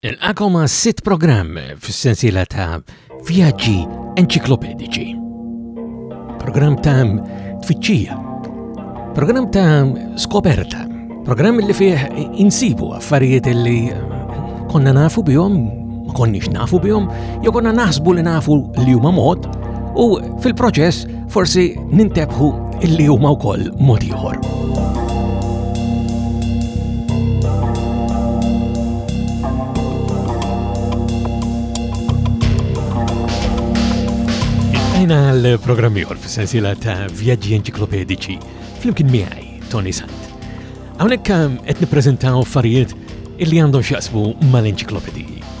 Nilqakom għas-sitt programm fis-sensiela ta' vjaġġi enċiklopedici. Programm ta' tfittxija, programm ta' skoperta, programm li fih insibu affarijiet li konna nafu bihom, ma konniex nafu bihom, jew konna naħsbu li nafu li huma mod, u fil-proċess Forsi nintebħu illi huma wkoll mod ieħor. Għajna l-programmi għor f-sensila ta' vjaġġi enċiklopedici fl-imkien miħaj, Tony Sant. Għawnek għet um, niprezentaw affarijiet illi għandhom xaqsbu mal-enċiklopediji.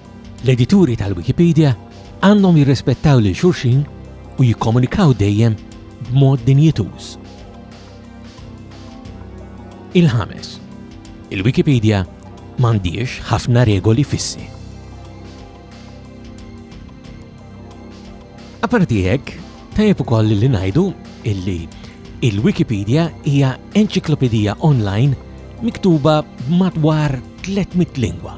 L-edituri tal-Wikipedija għandhom jirrispettaw lil xulxin u jikkomunikaw dejjem b'mod dinjituż. Il-ħames, il-Wikipedija m'għandhiex ħafna regoli fissi. Aparti hekk, tajjeb ukoll li ngħidu illi il-Wikipedija hija enċiklopedija online miktuba b'madwar 300 lingwa.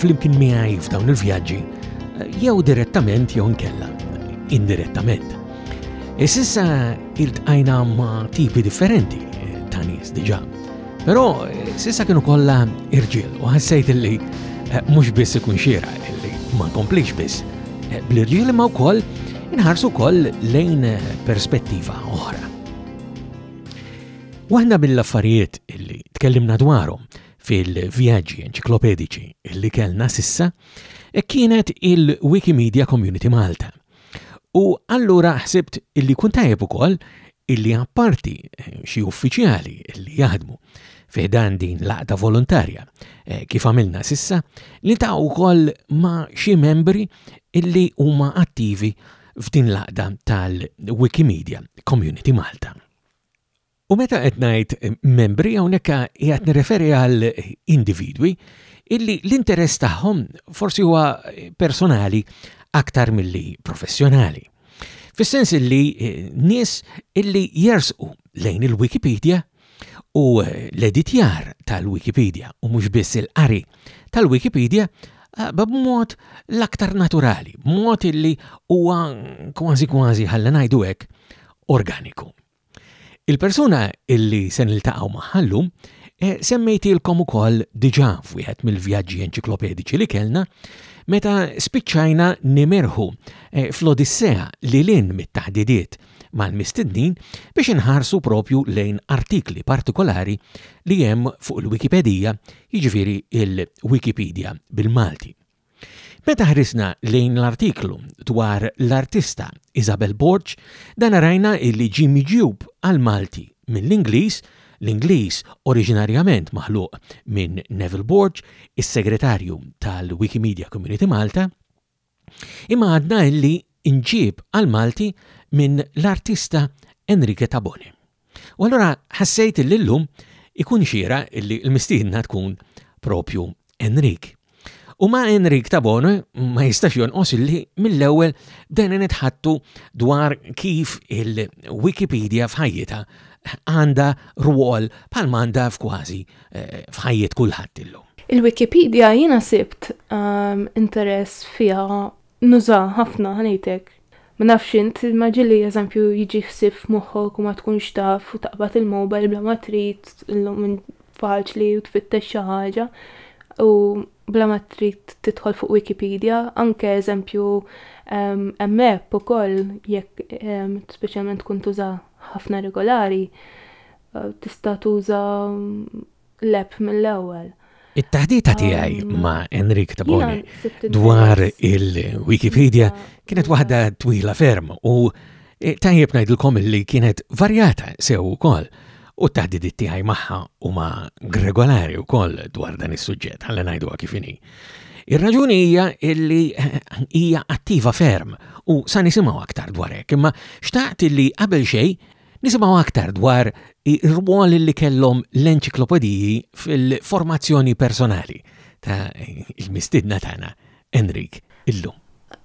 flimkien miegħi f'dawn il-vjaġġi jew direttament jew nkella indirettament. Isissa iltqajna ma' tipi differenti ta' nies diġà. Però sissa kienu kollha irġiel u ħassejt illi eh, mhux biss ikun xiera illi ma nkomplix biss eh, bl-irġiel imma wkoll inħarsu wkoll lejn eh, perspettiva oħra. Waħda mill-affarijiet illi tkellimna dwarhom fil-vjaġġi enċiklopediċi li kellna sissa e kienet il-Wikimedia Community Malta. U allura ħsibt illi kun tajjeb ukoll illi apparti eh, xi uffiċjali illi jaħdmu fiħdan din laqta volontarja eh, kif għamilna sissa li ta' ukoll ma' xi membri illi huma attivi f'din laqda tal-Wikimedia Community Malta. U meta qed ngħid membri hawnhekk qiegħed nirreferi għal individwi illi l-interess tagħhom forsi huwa personali aktar milli professjonali. Fis-sens illi eh, nies illi jersqu lejn il-Wikipedia u eh, l-editjar tal-Wikipedia u mhux biss il-qari tal-Wikipedia eh, b'mod l-aktar naturali, b'mod illi huwa kważi kważi ħalli ngħidu hekk organiku. Il-persuna illi se niltaqgħu magħha llum eh, semmejtilkom ukoll diġà f'wieħed mill-vjaġġi enċiklopediċi li kellna meta spiċċajna nimerħu eh, fl-Odissea li lin mit-taħdidiet mal-mistednin biex inħarsu propju lejn artikli partikolari li hemm fuq il-Wikipedija, jiġifieri il-Wikipedia bil-Malti. Meta ħrisna lejn l-artiklu dwar l-artista Isabel Borg, dan rajna illi ġie miġjub għall-Malti mill-Ingliż, l-Ingliż oriġinarjament maħluq minn Neville Borg, is-Segretarju tal-Wikimedia Community Malta, imma għadna illi nġieb għall-Malti minn l-artista Enrique Tabone. U allura ħassejt illi llum ikun xira illi l-mistiedna tkun propju Enrik. U ma' Enrik Tabone ma jistax jonqos illi mill-ewwel bdejna nitħattu dwar kif il-Wikipedia f'ħajjita għandha rwol bħal m'għandha f'kważi eh, f'ħajjit kulħadd illum. Il-Wikipedia jiena sibt ehm, interess fiha Nużaha ħafna, ħa ngħid hekk. Ma nafx int, imma ġieli eżempju jiġi ħsieb f'moħħok u ma tkunx taf u taqbad il-mobile bla ma trid, illum faċli u tfittex xi ħaġa u bla ma trid tidħol fuq Wikipedia, anke eżempju hemm app ukoll jekk speċjalment tkun tuża ħafna regolari, tista' tuża leb mill-ewwel. It-taħdita tiegħi ma' Enric Taboni dwar il-Wikipedia kienet waħda twila ferm u e, tajjeb ngħidilkom li kienet varjata sew ukoll u t-taħdidit tiegħi magħha huma regolari wkoll dwar dan is-suġġett ħalli ngħiduha kif inhi. Ir-raġuni hija illi hija attiva ferm u sa nisimgħu aktar dwar hekk, imma xtaqt illi qabel xejn Nisimgħu aktar dwar ir-rwol li kellhom l-enċiklopediji fil-formazzjoni personali ta' il-mistidna tagħna Enrik illum.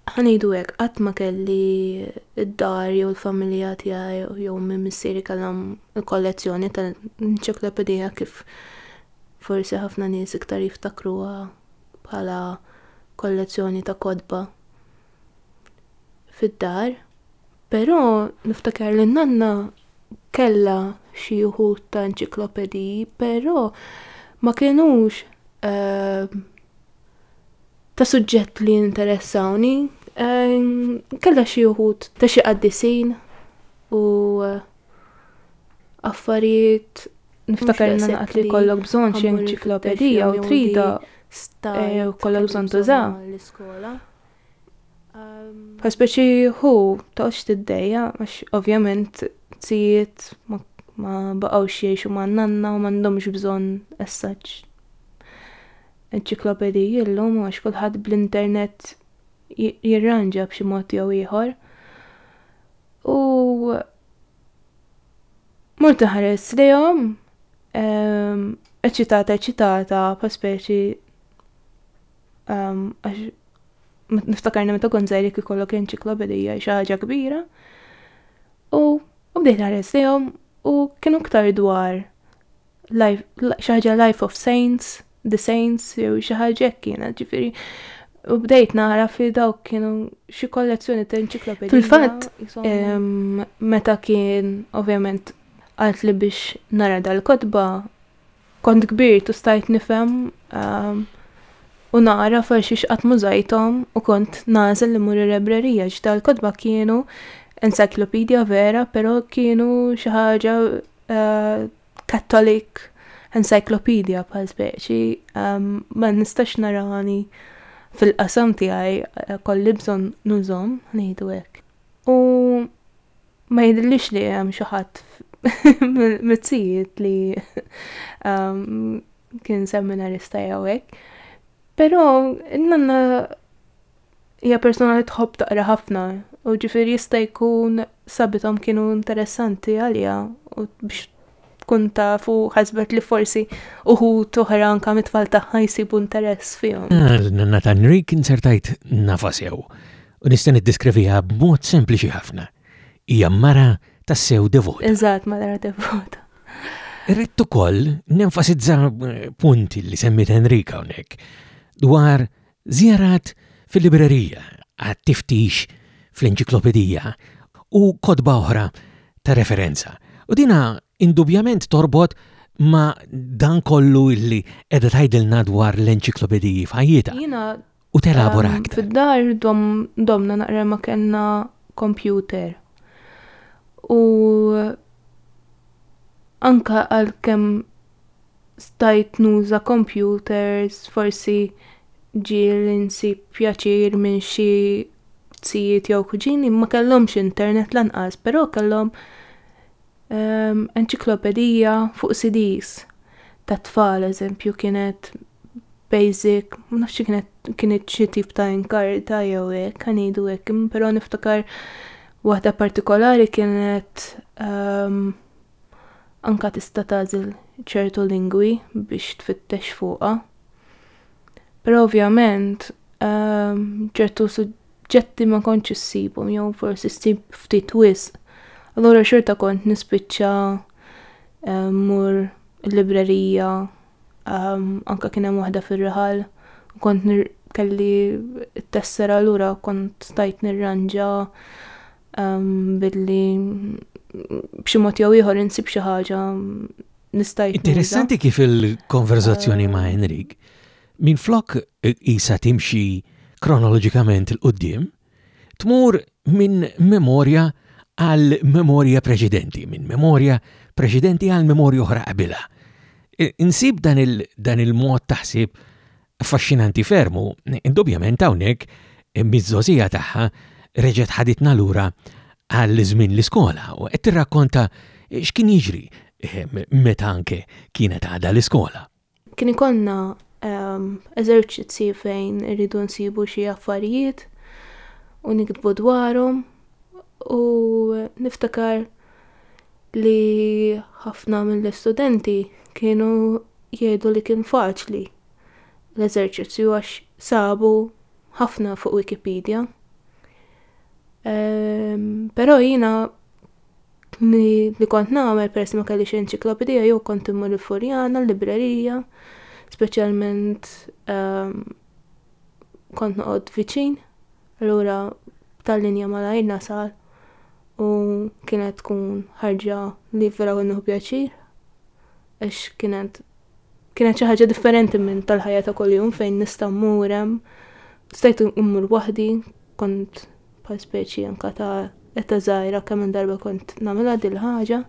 Ħanejdu hekk qatt ma kelli d-dar jew il-familja tiegħi jew minn missieri kellhom kollezzjoni ta' enċiklopedija kif forsi ħafna nies iktar jiftakruha bħala kollezzjoni ta' kotba fid-dar. Però niftakar li nanna kellha xi wħud ta' enċiklopediji, però ma kienux ehm, ta' suġġett li interessawni. Ehm, kellha xi wħud ta' xi qaddisin u eh, affarijiet Niftakar Mhux naqat li li kollok bżonn xi ħammur enċiklopedija u il-fittex trida jew jew eh, kollok bżonn tuża. bżonn tuża. l-iskola. Bħal speċi hu toqgħodx tiddejja għax ovvjament tijiet ma baqgħux jgħixu ma' nanna u m'għandhomx bżonn essaġġ. Enċiklopediji llum għax kulħadd bl-internet jirranġa b'xi mod jew ieħor. U mort ħares lejhom ehm, eċitata eċitata pa speċi Ehm, niftakarni meta kont żgħir jekk ikollok enċiklopedija xi ħaġa kbira. U bdejt ħares lejhom u kienu ktar dwar xi ħaġa Life of Saints, The Saints jew xi ħaġa hekk kienet, ġifieri U bdejt nara fi dawk kienu xi kollezzjoni ta' enċiklopedija. Fil-fatt, meta kien ovvjament għalt li biex nara dal-kotba Kont kbirt u stajt nifhem u nara forsi x'qatt mużajthom u kont nagħżel li mmur ir-rebrerija għax dal-kotba kienu encyclopedia vera, però kienu xi ħaġa Catholic encyclopedia bħal speċi ma nistax nara għani fil-qasam tiegħi kolli bżonn nużhom, ngħidu hekk. U Ma jidhirlix li hemm xi ħadd mit-tzijiet li ehm, kien seminarista jew hekk. Però n-nanna hija persuna li tħobb taqra ħafna u ġifieri jista' jkun sabitom kienu interessanti għalija u biex tkun taf u ħasbet li forsi uħu toħra anka mit-tfal tagħha jsibu interess fihom. Ah, nanna ta' Nrik insertajt nafa sew. U nista' niddeskriviha b'mod sempliċi ħafna. Hija mara tassew devota. Eżatt, mara devota. Irrid ukoll nenfasizza eh, punti li semmit Enrika hawnhekk dwar żjarat fil-librerija għat-tiftix fl-enċiklopedija u kodba oħra ta' referenza. U dina indubjament torbot ma' dan kollu illi qiegħda tgħidilna dwar l-enċiklopediji f'ħajjitha. Jiena u telabora ehm, aktar. Fid-dar domna naqra ma kellna kompjuter. U anka għal kem stajt nuża kompjuters, forsi ġiel insib pjaċir minn xi tzijiet jew kuġini ma kellhomx internet lanqas, però kellhom Enċiklopedija fuq CDs ta' tfal, eżempju, kienet basic, ma nafx kienet kienet xi tip ta' inkarta jew hekk, kan ngħidu hekk, però niftakar waħda partikolari kienet um, anka tista' tagħżel ċertu lingwi biex tfittex fuqha. Però ovvjament um, ċertu b'ġetti ma kontx issibhom jew forsi ssib ftit wisq. Allura xorta kont nispiċċa eh, mur il-librerija ehm, anka kien hemm waħda fir-raħal u kont kelli t-tessera allura kont stajt nirranġa ehm, billi b'xi mod jew ieħor insib xi ħaġa nistajt. Interessanti kif il-konverzazzjoni ma' Enrik Minflok tqisha timxi kronoloġikament 'il quddiem, tmur minn memorja għal memorja preċedenti, minn memorja preċedenti għal memorja oħra qabilha. Insib dan il-mod taħsib affaxxinanti fermu, indubjament hawnhekk miż-żożija tagħha reġgħet ħaditna lura għal żmien l-iskola u qed tirrakkonta x'kien jiġri meta anke kienet għadha l-iskola. Kien ikollna ehm, eżerċizzi fejn irridu nsibu xi affarijiet u nikdbu dwarhom u niftakar li ħafna mill-istudenti kienu jgħidu li kien faċli l-eżerċizzju għax sabu ħafna fuq Wikipedia. Ehm, però jiena li kont nagħmel peress ma kellix enċiklopedija jew kont immur il-Furjana, l-librerija, speċjalment ehm, kont noqgħod viċin, allura tal-linja malajr nasal u kienet tkun ħarġa li vera konnu pjaċir għax kienet kienet xi ħaġa differenti minn tal-ħajja ta' kuljum fejn nista' mmur hemm stajt immur waħdi kont bħal speċi anka ta' eta zaħira kemm darba kont namela dil ħaġa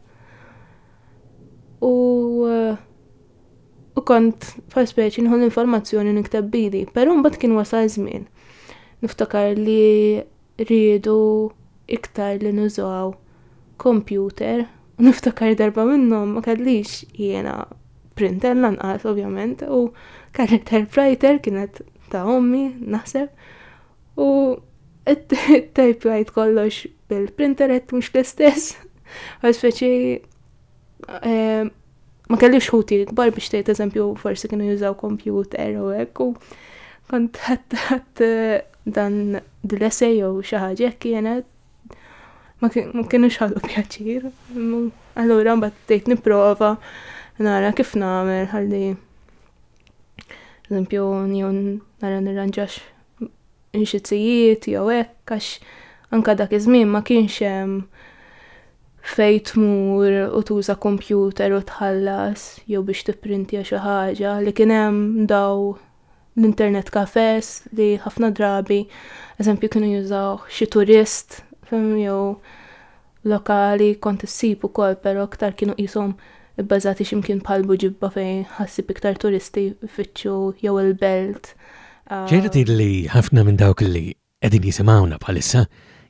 u eh, u kont bħal speċi nħu l-informazzjoni nikteb bidi, pero mbagħad kien wasal żmien. Niftakar li rridu iktar li nużaw kompjuter, u niftakar darba minnhom ma kellix jiena printer lanqas ovvjament u kelli typewriter kienet ta' ommi naħseb U it-typewrite kollox bil-printer qed mhux l-istess. Għax feċi eh, ma kellix ħuti kbar biex tgħid eżempju forsi kienu jużaw kompjuter u hekk u kont ħadd eh, dan dil-essej jew xi ħaġa kienet ma kienux ħallu pjaċir. Allura mbagħad tgħid nipprova nara kif nagħmel ħalli eżempju njon nara nirranġax inxizijiet jew hekk għax anka dak iż-żmien ma kienx hemm fejn tmur u tuża kompjuter u tħallas jew biex tipprintja xi ħaġa li kien hemm daw l-internet kafes li ħafna drabi eżempju kienu jużaw xi turist jew lokali, kont issib ukoll, però iktar kienu qishom ibbażati xi mkien bħal Buġibba fejn ħa ssib iktar turisti jfittxu jew il-Belt. Ġejna tgħid li ħafna minn dawk li qegħdin jisimgħuna bħalissa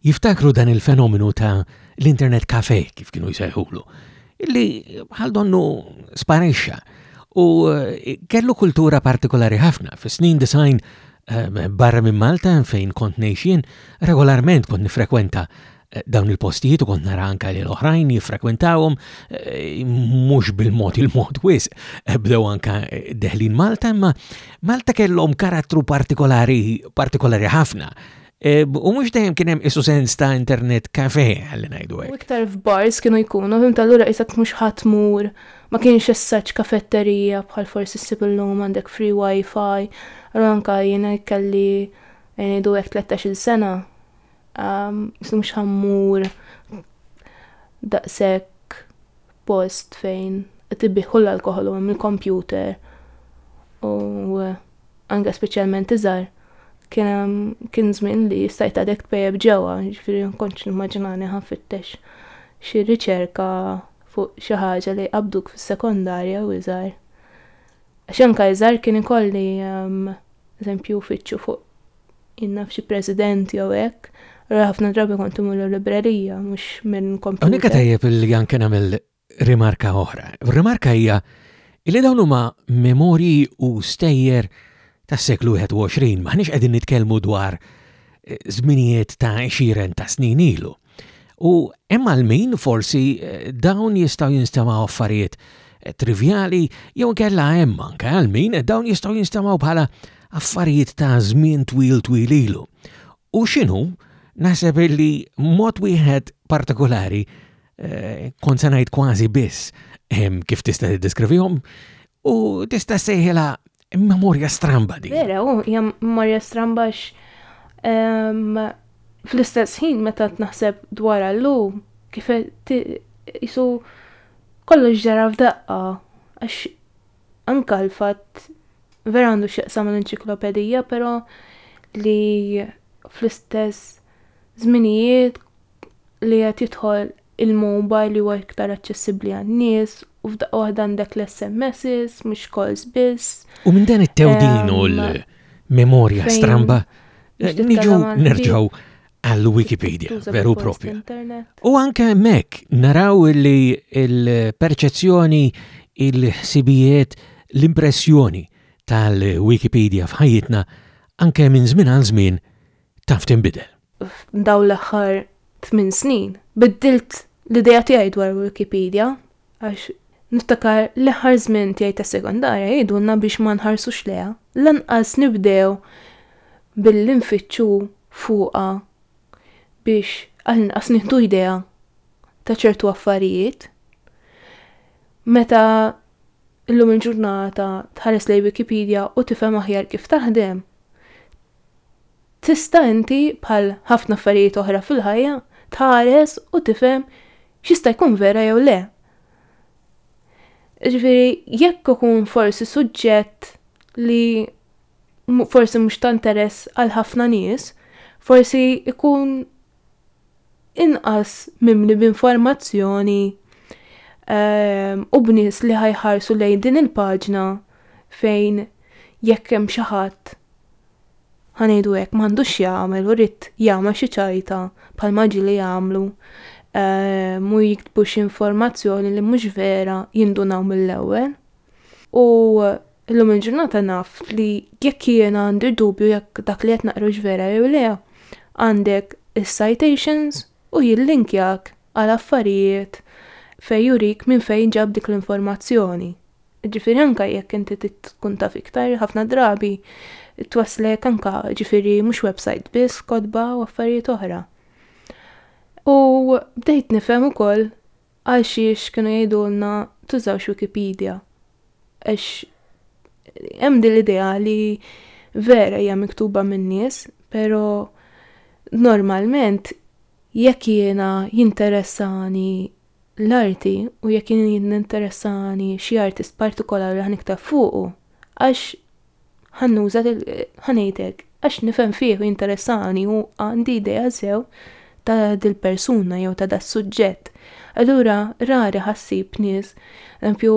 jiftakru dan il-fenomenu ta' l-internet cafe kif kienu jsejħulu, illi bħal donnu sparixxa u kellu kultura partikolari ħafna fis-snin design Ehm, barra minn Malta fejn kont nejxien, regolarment kont nifrekwenta dawn il-postijiet u kont nara anka li l-oħrajn jiffrekwentawhom eh, mhux bil-mod il-mod wis eh, bdew anka eh, deħlin Malta, imma Malta kellhom karattru partikolari partikolari ħafna. U mhux dejjem kien hemm isu sens ta' internet kafe għalli ngħidu hekk. Iktar f'bars kienu jkunu, fim tal-lura isek mhux ħadd mur, ma kienx essaċ kafetterija bħal forsi ssib illum għandek free wifi, allura anka jiena kelli ngħidu hekk 13-il sena Um, mhux ħammur daqshekk post fejn tibbi kull l-alkohol u hemm il-kompjuter u eh, anke speċjalment iżgħar kien kien żmien li stajt għadek tpejjeb ġewwa, ġifieri nkontx nimmaġinani ħanfittex xi riċerka fuq xi ħaġa li qabduk fis-sekondarja u iżgħar. Għax anke iżgħar kien ikolli ehm, eżempju uffiċċju fuq jien naf xi president jew hekk, allura ħafna drabi kont imur l-librerija mhux minn kompjuter. Hawnhekk tajjeb li anke nagħmel rimarka oħra. Rimarka hija li dawn huma memorji u stejjer tas-seklu 21, maħniex qegħdin nitkellmu dwar żminijiet eh, ta' xiren ta' snin ilu. U hemm għal min forsi eh, dawn jistgħu jinstemaw affarijiet eh, trivjali jew kella hemm anke għal min dawn jistgħu jinstemaw bħala affarijiet ta' żmien twil twil ilu. U x'inhu naħseb li mod wieħed partikolari eh, kont se ngħid kważi biss kif tista' tiddeskrivihom u tista' sejħilha Memorja stramba di. Vera, u jam memorja stramba x ehm, fl-istess ħin meta t-naħseb dwar għallu, kif jisu kollu ġara f'daqqa, għax anka l-fat vera għandu xieqsam l-enċiklopedija, pero li fl-istess zminijiet li għat jitħol il-mowbajl li huwa iktar aċċessibbli għan-nies u f'daqqa waħda għandek l-SMSs, mhux calls biss. U minn dan it-tewdin u l-memorja stramba, niġu nerġgħu għall-Wikipedia, veru propju. U anke hemmhekk naraw li l-perċezzjoni, il-ħsibijiet, l-impressjoni tal-Wikipedia f'ħajjitna anke minn żmien għal żmien taf tinbidel. F'dawn l-aħħar tmien snin biddilt l-idea tiegħi dwar Wikipedia għax niftakar l-aħħar żmien tiegħi tas-sekondarja jgħidulna biex ma nħarsux lejha, lanqas nibdew billi nfittxu fuqha biex għall-inqas nieħdu idea ta' ċertu affarijiet. Meta illum il-ġurnata tħares lejn Wikipedia u tifhem aħjar kif taħdem, Tista' inti, bħal ħafna affarijiet oħra fil-ħajja, tħares u tifhem x'jista' jkun vera jew le. Jiġifieri jekk ikun forsi suġġett li forsi mhux ta' interess għal ħafna nies, forsi jkun inqas mimli b'informazzjoni ehm, u b'nies li ħajħarsu lejn din il-paġna fejn jekk hemm xi ħadd ħanejdu hekk m'għandux jagħmel u rrid jagħmel xi ċajta bħalma ġieli jagħmlu eh, mu jiktbux informazzjoni li mhux vera jindunaw mill-ewwel. U Illum il-ġurnata naf li jekk jiena għandi dubju jekk dak li qed naqrux vera jew le, għandek is-citations u jillinkjak għal affarijiet fejn jurik minn fejn ġab dik l-informazzjoni. Ġifieri anke jekk inti tkun taf iktar ħafna drabi twasslek anke ġifieri mhux website biss, kotba u affarijiet oħra. U bdejt nifhem ukoll Għalxiex kienu jgħidulna tużawx Wikipedia. Għax hemm din l-idea li vera hija miktuba min-nies, pero normalment jekk jiena jinteressani l-arti u jekk jien jinteressani xi artist partikolar li ħa nikteb fuqu, għax ħannuża ħanejtek għax nifhem fih u jinteressani u għandi idea sew ta' dil-persuna jew ta' das suġġett. Allura rari ħassib nies, empju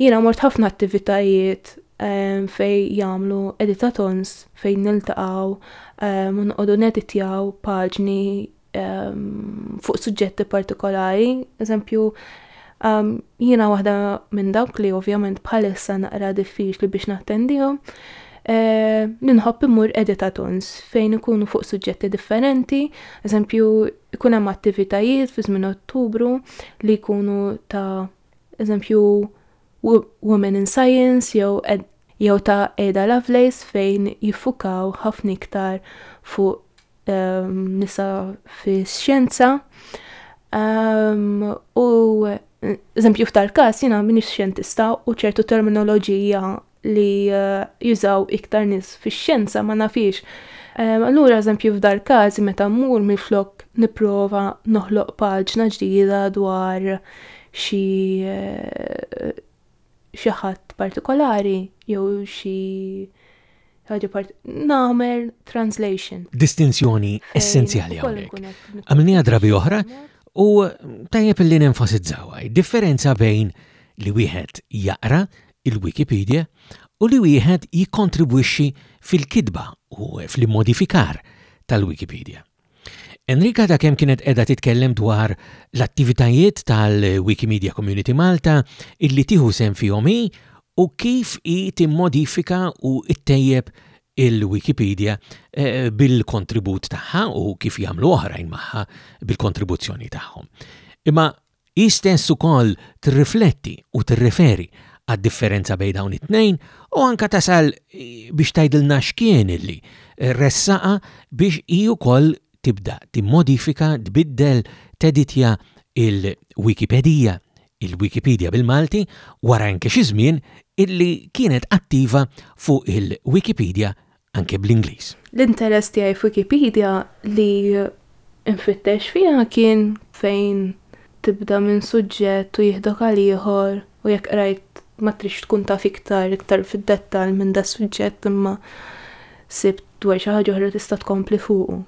jiena mort ħafna attivitajiet ehm, fej jagħmlu editatons fejn niltaqgħu ehm, u noqogħdu neditjaw paġni ehm, fuq suġġetti partikolari, eżempju, ehm, jiena waħda minn dawk li ovvjament bħalissa naqra diffiċli biex nattendihom, eh, ninħobb imur editatons fejn ikunu fuq suġġetti differenti, eżempju, ikun hemm attivitajiet fi żmien Ottubru li jkunu ta' eżempju Women in Science jew jew ta' Ada Lovelace fejn jiffukaw ħafna iktar fuq nisa fix-xjenza u eżempju f'tal-każ jiena m'iniex xjentista u ċertu terminoloġija li eh, jużaw iktar nies fix-xjenza ma nafix. Eh, allura eżempju f'dal każ meta mmur minflok nipprova noħloq paġna ġdida dwar xi eh, xi ħadd partikolari jew xi ħaġa part nagħmel translation. Distinzjoni essenzjali hawnhekk. Għamilniha drabi oħra u tajjeb li nenfasizzawha differenza bejn li wieħed jaqra il-Wikipedia u li wieħed jikkontribwixxi fil-kitba u fl-immodifikar tal-Wikipedia. Enrica ta' kemm kienet qiegħda titkellem dwar l-attivitajiet tal-Wikimedia Community Malta illi tieħu sehem fihom hi u kif hi timmodifika u ttejjeb il-Wikipedia eh, bil-kontribut tagħha u kif jagħmlu oħrajn magħha bil-kontribuzzjoni tagħhom. Imma Hi stess ukoll tirrifletti u tirreferi għad-differenza bejn dawn it-tnejn u anke tasal biex tgħidilna x'kien li ressaqha biex hi wkoll tibda timmodifika, tbiddel, teditja l-Wikipedija, il-Wikipedia bil-Malti, wara anke xi żmien illi kienet attiva fuq il-Wikipedia anke bl-Ingliż. L-interess tiegħi f'Wikipedia li nfittex fiha kien fejn tibda minn suġġett u jiħdok għal ieħor u jekk qrajt ma tridx tkun taf iktar iktar fid-dettall minn das-suġġett imma sibt dwar xi ħaġa oħra tista' tkompli fuqu.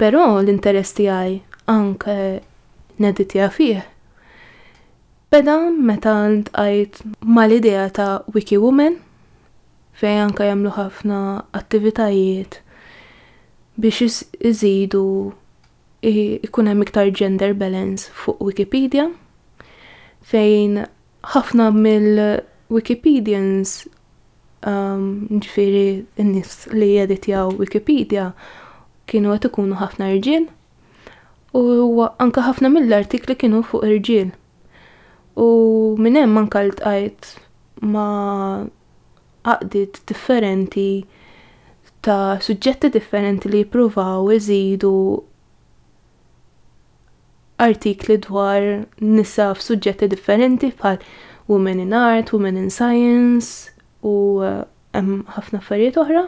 Però l-interess tiegħi anke neditja fih beda meta ntqajt mal-idea ta' Wiki Woman fejn anke jagħmlu ħafna attivitajiet biex iżidu ikun hemm iktar gender balance fuq Wikipedia fejn ħafna mill-Wikipedians um, ġifieri n-nies li jeditjaw Wikipedia kienu qed ikunu ħafna rġiel u anke ħafna mill-artikli kienu fuq irġiel. U minn hemm anke ltqajt ma' għaqdiet differenti ta' suġġetti differenti li jippruvaw iżidu artikli dwar nisa f'suġġetti differenti bħal Women in Art, Women in Science u eh, hemm ħafna affarijiet oħra.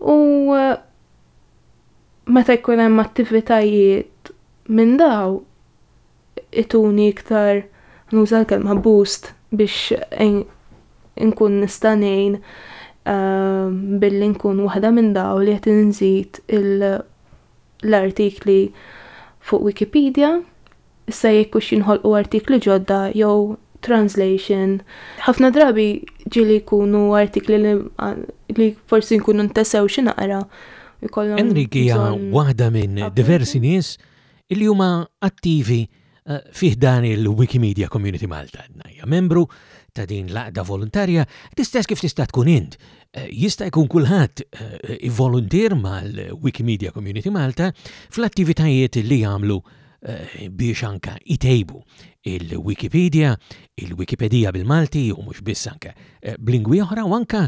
U eh, meta jkun hemm attivitajiet minn daw, ituni iktar nuża l-kelma boost biex inkun nista' ngħin ehm, billi nkun waħda minn daw li qed inżid l-artikli fuq Wikipedia. Issa jekk hux jinħolqu artikli ġodda jew translation. Ħafna drabi ġili jkunu artikli li forsi nkunu ntesew xi naqra. Enrique hija waħda minn diversi nies illi huma attivi eh, fi ħdan il-Wikimedia Community Malta. Hija membru ta' din l-għaqda volontarja, l-istess kif tista' tkun int. Eh, jista' jkun kulħadd eh, ivvoluntier mal-Wikimedia Community Malta fl-attivitajiet li jagħmlu biex anka itejbu il-Wikipedia, il-Wikipedija bil-Malti u mhux biss anka b'lingwi oħra u anka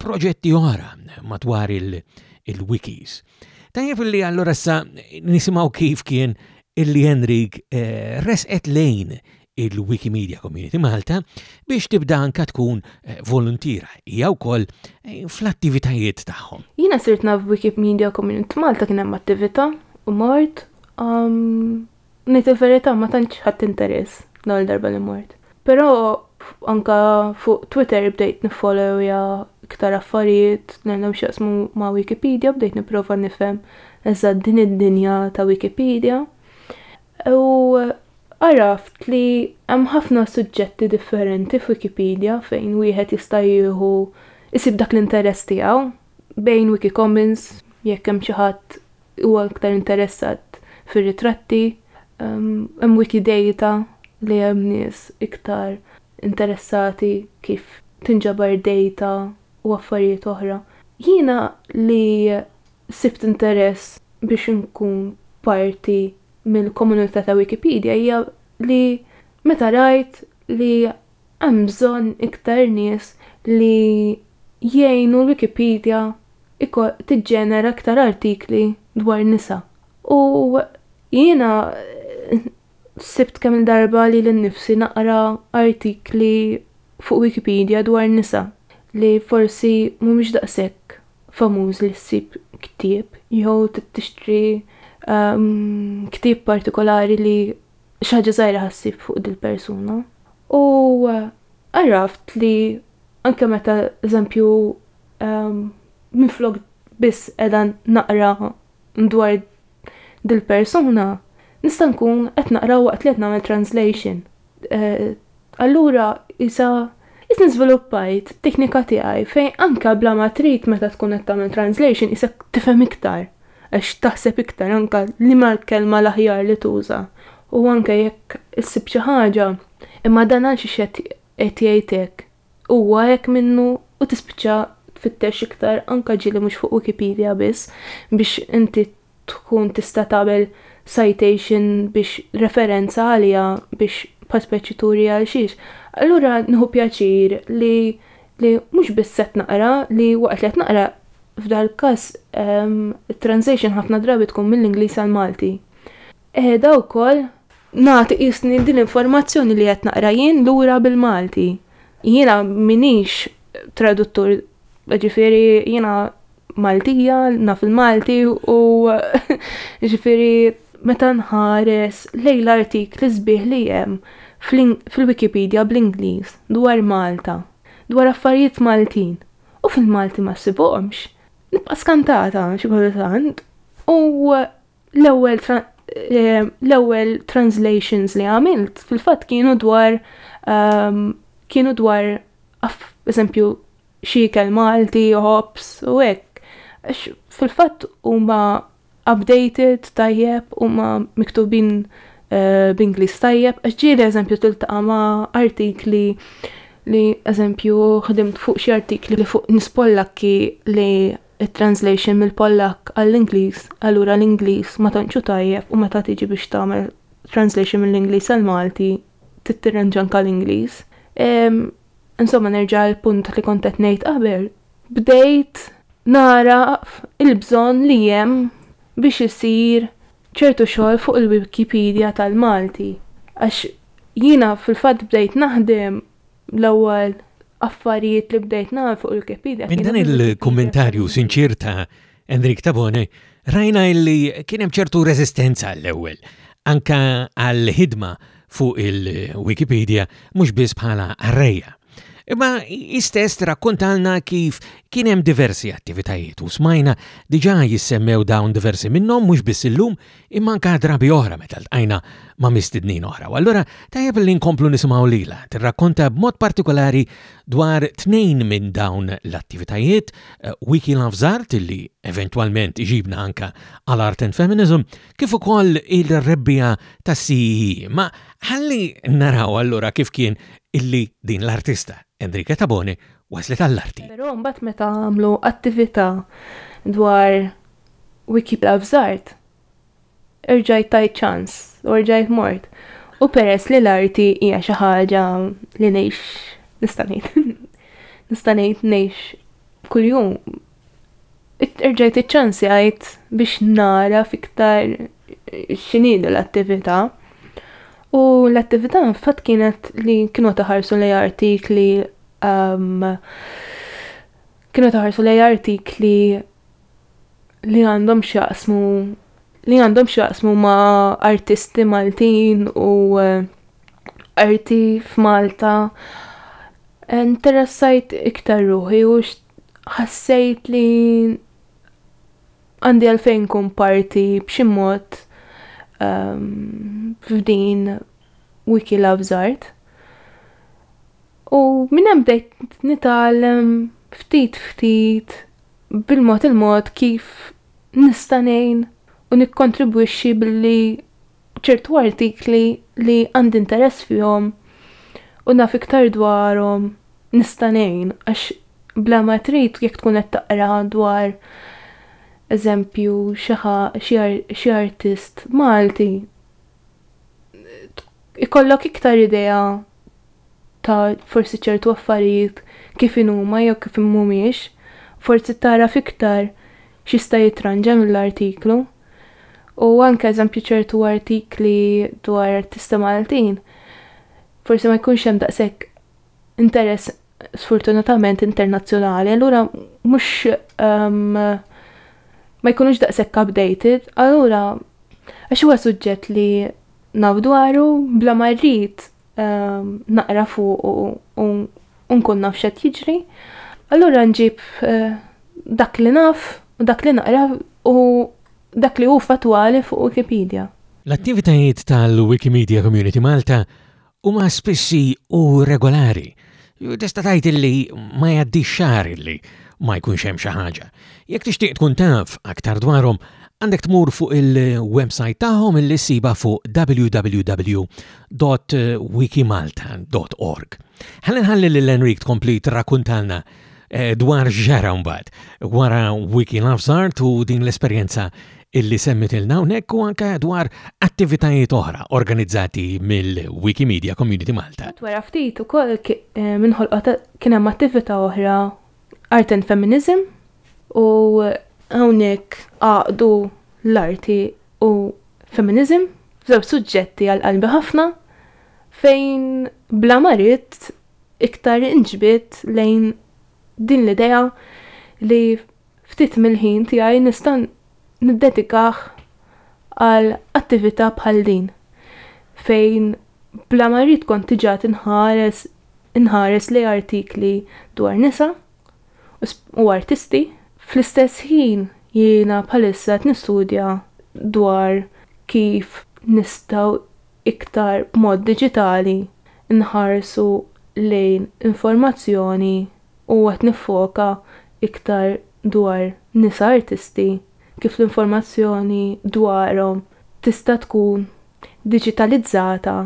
proġetti oħra matwar il-wikis. il wikis Tajjeb li allura sa nisimaw kif kien illi Henrik eh, resqet lejn il-Wikimedia Community Malta biex tibda anka tkun eh, volontira hija wkoll eh, fl-attivitajiet tagħhom. Jina sirt naf Wikimedia Community Malta kien hemm attività u mort um, Ngħid il-verità ma tantx ħadt interess l-ewwel darba li mort. Però anka fuq Twitter bdejt niffollowja iktar affarijiet li għandhom x'jaqsmu ma' Wikipedia u bdejt nipprova nifhem eżatt din id-dinja ta' Wikipedia. U għaraft li hemm ħafna suġġetti differenti f'Wikipedia fejn wieħed jista' jieħu isib dak l-interess tiegħu bejn Wikicommons jekk hemm xi ħadd Huwa aktar interessat fir-ritratti. Hemm Wikidata li hemm nies iktar interessati kif tinġabar dejta u affarijiet oħra. Jiena li sibt interess biex inkun parti mill-komunità ta' Wikipedia hija li meta rajt li Hemm bżonn iktar nies li jgħinu l-Wikipedia tiġġenera iktar artikli dwar nisa. U jiena sibt kemm-il darba lili nnifsi naqra artikli fuq Wikipedia dwar nisa li forsi mhumiex daqshekk famużi li ssib ktieb jew tixtri ktieb partikolari li xi ħaġa żgħira ħassib fuq dil-persuna. U għarraft li anke meta eżempju ehm, minflok biss qiegħda naqra dwar dil-persuna, nista' nkun qed naqra waqt li qed nagħmel translation eh, Allura isa is niżviluppajt t-teknika tiegħi fejn anke bla ma trid meta tkun qed tagħmel translation isek tifhem iktar għax taħseb iktar anke liema l-kelma l-aħjar li tuża u anke jekk issib xi ħaġa imma dan għalxiex qed qed jgħid hekk, huwa hekk minnu u tispiċċa tfittex iktar anke ġieli mhux fuq Wikipedia biss biex inti tkun tista' tagħmel citation biex referenza għaliha biex bħal speċi turi għalxiex. Allura nieħu pjaċir li li mhux biss qed naqra li waqt li qed naqra f'dal-każ ehm, it-translation ħafna drabi tkun mill-Ingliż għall-Malti. Qiegħda wkoll nagħti qisni din l-informazzjoni li qed naqra jien lura bil-Malti. Jiena minix traduttur, ġifieri jiena Maltija, naf il-Malti u ġifieri meta nħares lejn l-artikli sbieħ li hemm fil-Wikipedia bl-Ingliż dwar Malta, dwar affarijiet Maltin, u fil-Malti ma ssibhomx, nibqa' skantata xi kultant u l-ewwel eh, l-ewwel translations li għamilt fil-fatt kienu dwar ehm, kienu dwar eżempju xikel Malti, hops u hekk. Fil-fatt huma updated tajjeb huma miktubin eh, b'Inglis tajjeb għax ġieli eżempju tiltaqa' ma' artikli li eżempju ħdimt fuq xi artikli li fuq nispollakki li it-translation mill-Pollakk għall-Ingliż, allura l-Ingliż ma tantx hu tajjeb u meta tiġi biex tagħmel translation mill-Ingliż għall-Malti trid tirranġa anke l-Ingliż. Ehm, insomma nerġa' għall-punt li kont qed ngħid qabel, bdejt nagħraf il-bżonn li hemm biex isir ċertu xogħol fuq il-Wikipedia tal-Malti għax jiena fil-fatt bdejt naħdem L-ewwel affarijiet li bdejt nagħmel fuq il-Wikipedia. Minn dan il-kummentarju sinċir ta' Enrik Tabone, rajna illi kien hemm ċertu reżistenza l-ewwel anka għall-ħidma fuq il-Wikipedia mhux biss bħala arreja. Imma istess rakkontalna kif kien hemm diversi attivitajiet u smajna diġà jissemmew dawn diversi minnhom mhux biss illum imma anke drabi oħra meta ltqajna ma' mistednin oħra. U allura tajjeb li nkomplu nisimgħu lila tirrakkonta b'mod partikolari dwar tnejn minn dawn l-attivitajiet eh, Wiki Loves Art li eventwalment iġibna anka għal Art and Feminism kif ukoll il-rebbija tas-CEE. E. Ma ħalli naraw allura kif kien illi din l-artista Enrica Tabone waslet għall-arti. Però mbagħad meta għamlu attività dwar Wiki ta' bżart. Erġajt tajt ċans u rġajt mort. U peress li l-arti hija xi ħaġa li ngħix nista' ngħid. Nista' ngħid ngħix kuljum. Irġajt iċ-ċans jgħid biex nara fiktar x'inhidu l-attività. U l-attività fatt kienet li kienu taħarsu lej artikli um, kienu taħarsu lej artikli li għandhom x'jaqsmu li għandhom x'jaqsmu ma' artisti Maltin u eh, arti f'Malta interessajt iktar ruħi u ħassejt li għandi għalfejn kun parti b'xi mod ehm, f'din Wiki Loves Art. U minn hemm bdejt nitgħallem ftit ftit bil-mod il-mod kif nista' ngħin u nikkontribwixxi billi ċertu artikli li għandi interess fihom u naf iktar dwarhom nista' ngħin għax bla ma trid jekk tkun qed taqra dwar eżempju xi xi artist Malti ikollok iktar idea ta' forsi ċertu affarijiet kif inhuma jew kif mhumiex, forsi tara fiktar x'jista' jitranġa mill-artiklu. U anke eżempju ċertu artikli dwar artisti Maltin, forsi ma jkunx hemm daqshekk interess sfortunatament internazzjonali, allura mhux um, ma jkunux daqshekk updated, allura għax huwa suġġett li naf dwaru bla ma rrid um, naqra fuq u nkun naf xed jiġri, allura nġib uh, dak li naf u dak li naqra u dak li hu fatwali fuq Wikipedia. L-attivitajiet tal-Wikimedia Community Malta huma spissi u regolari. Tista' tgħid illi ma jgħaddix xahar illi ma jkunx hemm xi ħaġa. Jekk tixtieq tkun taf aktar dwarhom, għandek tmur fuq il-website tagħhom illi siba fuq www.wikimalta.org. Ħalli nħalli lil Enrik tkompli trakuntalna Eh, dwar ġara mbagħad wara Wiki Loves Art u din l-esperjenza illi semmit il hawnhekk u anke dwar attivitajiet oħra organizzati mill-Wikimedia Community Malta. Wara ftit ukoll eh, minħolqa kien hemm attività oħra Art and Feminism u hawnhekk għaqdu l-arti u feminism f'żewġ suġġetti għal qalbi ħafna fejn bla marit iktar inġbidt lejn din l-idea li ftit mill-ħin tiegħi nista' niddedikah għal attività bħal din fejn bla ma rrid kont diġà tinħares inħares lejn artikli dwar nisa u artisti. Fl-istess ħin jiena bħalissa qed nistudja dwar kif nistgħu iktar b'mod diġitali nħarsu lejn informazzjoni u qed niffoka iktar dwar nisa artisti, kif l-informazzjoni dwarhom tista' tkun diġitalizzata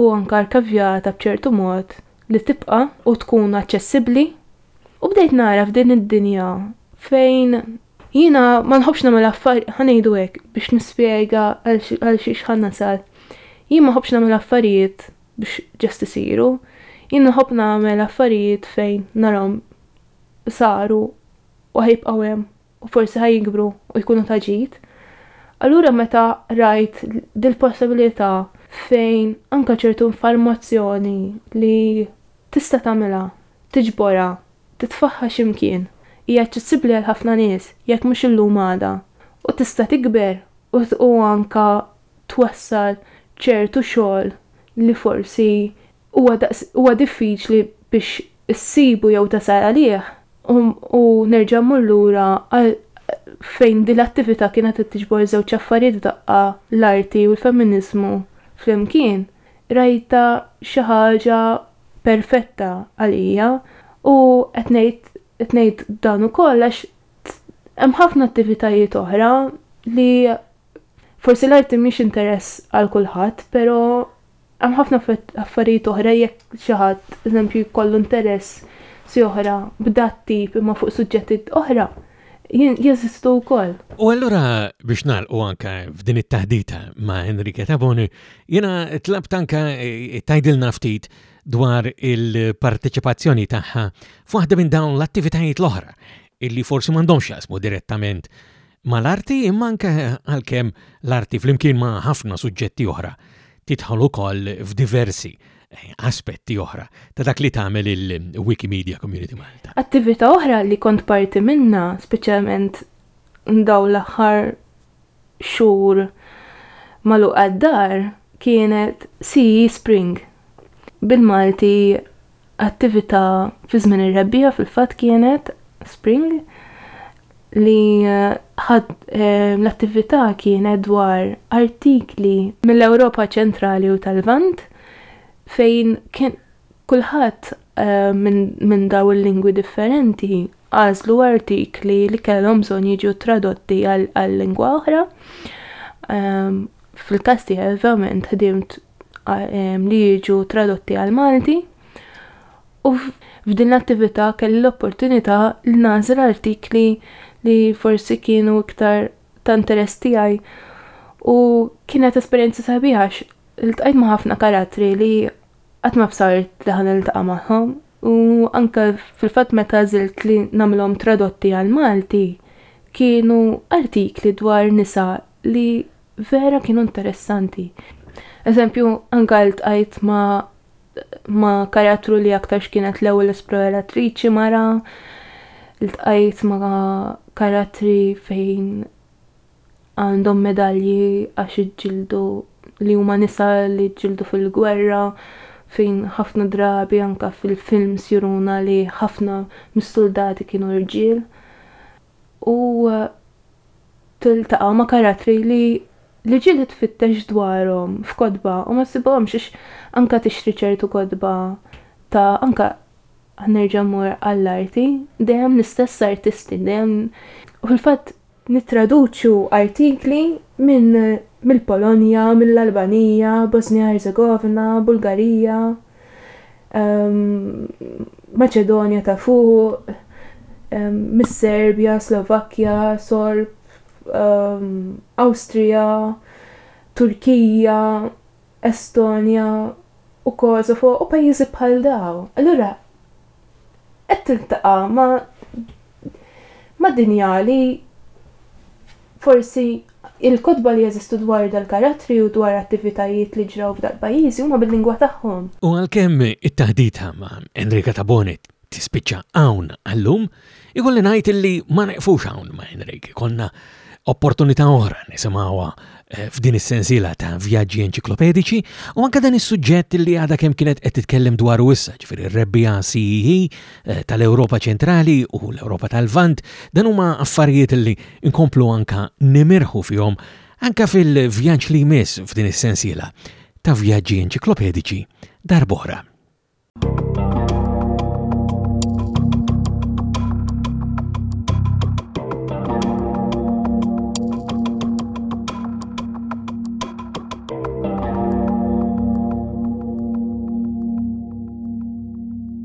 u anke arkavjata b'ċertu mod li tibqa' u tkun aċċessibbli. U bdejt nara f'din id-dinja fejn Jiena ma nħobbx nagħmel affarijiet, ħa ngħidu hekk, biex nispjega għal xiex ħa nasal. Jien ma nħobbx nagħmel affarijiet biex ġest isiru. Jien nħobb nagħmel affarijiet fejn narhom saru u ħa jibqgħu hemm u forsi ħa jikbru u jkunu ta' ġid. Allura meta rajt dil-possibilità fejn anke ċertu informazzjoni li tista' tagħmilha Tiġborha, titfagħha xi mkien, hi aċċessibbli għal ħafna nies, jekk mhux illum għada, u tista' tikber u anke twassal ċertu xogħol li forsi huwa daqs huwa diffiċli biex issibu jew tasal għalih u nerġa' mmur lura għal fejn din l-attività kienet qed tiġbor żewġ affarijiet f'daqqa l-arti u l-femminiżmu flimkien Rajtha xi ħaġa perfetta għalija u qed ngħid qed ngħid dan ukoll għax hemm ħafna attivitajiet oħra li forsi l-arti mhix interess għal kulħadd, però hemm ħafna affarijiet oħra jekk xi ħadd eżempju jkollu interess si oħra b'dat tip imma fuq suġġetti oħra, jeżistu wkoll. U allura biex nagħlqu anka f'din it-taħdita ma' Enrique Tabone, jiena tlab tanka eh, tajdilna ftit dwar il-parteċipazzjoni tagħha f'waħda minn dawn l-attivitajiet l-oħra illi forsi m'għandhomx jasmu direttament mal-arti imma anke għalkemm l-arti flimkien ma' ħafna suġġetti oħra tidħol ukoll f'diversi eh, aspetti oħra ta' dak li tagħmel il-Wikimedia Community Malta. Attività oħra li kont parti minna, speċjalment daw l-aħħar xhur malu għaddar kienet Sea Spring bil-Malti Attività fi żmien ir-rebbiegħa fil-fatt kienet spring li ħad l-attività kienet dwar artikli mill-Ewropa ċentrali u tal-Lvant fejn kien kulħadd minn dawn il-lingwi differenti għażlu artikli li kellhom bżonn jiġu tradotti għal lingwa oħra. Fil-każ tiegħi ovvjament ħdimt li jiġu tradotti għal Malti u f'din l-attività kelli l-opportunità li nażel artikli li forsi kienu iktar ta' interess tiegħi u kienet esperjenza sabiħa iltqajt ma' ħafna karattri li qatt ma bsart li ħan iltaqa' magħhom u anke fil-fatt meta żilt li nagħmilhom tradotti għal Malti kienu artikli dwar nisa li vera kienu interessanti. Eżempju, anka ltqajt ma, ma karattru li aktar x'kienet l-ewwel esploratriċi mara, ltqajt ma karattri fejn għandhom medalji għax iġġildu li huma nisa li ġildu fil-gwerra fejn ħafna drabi anka fil-films juruna li ħafna mis-suldati kienu rġiel. u tiltaqa' ma' karattri li li ġieli tfittex dwarhom f'kotba u ma ssibhomx għax anke tixtri ċertu kotba ta' anke nerġa' mmur għall-arti, dejjem l-istess artisti, dejjem u fil-fatt nittraduċu artikli minn mill-Polonja, mill-Albanija, Bosnija Ħerżegovina, Bulgarija, Maċedonja ta' Fuq, mis-Serbja, Slovakkja, Sorb, Awstrija, Turkija, Estonja u Kosovo u pajjiżi bħal dawn. Allura qed tiltaqa' ma' ma' dinja li Forsi, il-kotba li jeżistu dwar dal-karattri u dwar attivitajiet li ġraw f'dal-pajjiżi huma bil-lingwa tagħhom. U għalkemm it-taħdita ma' Enrica Tabone tispiċċa hawn għal-lum, ikolli ngħid illi ma neqfux hawn ma' Enric, ikollna opportunità oħra nisimgħuha f'din is-sensiela ta' vjaġġi enċiklopediċi u anke dan is-suġġett illi għadha kemm kienet qed titkellem dwaru issa, ġifieri r-rebbiegħa CEE, Eh, tal-Ewropa ċentrali u l-Ewropa tal-Vant, dan huma affarijiet li nkomplu anka nimirħu fihom anka fil-vjaġġ li jmiss f'din is-sensiela ta' vjaġġi enċiklopedici darbora.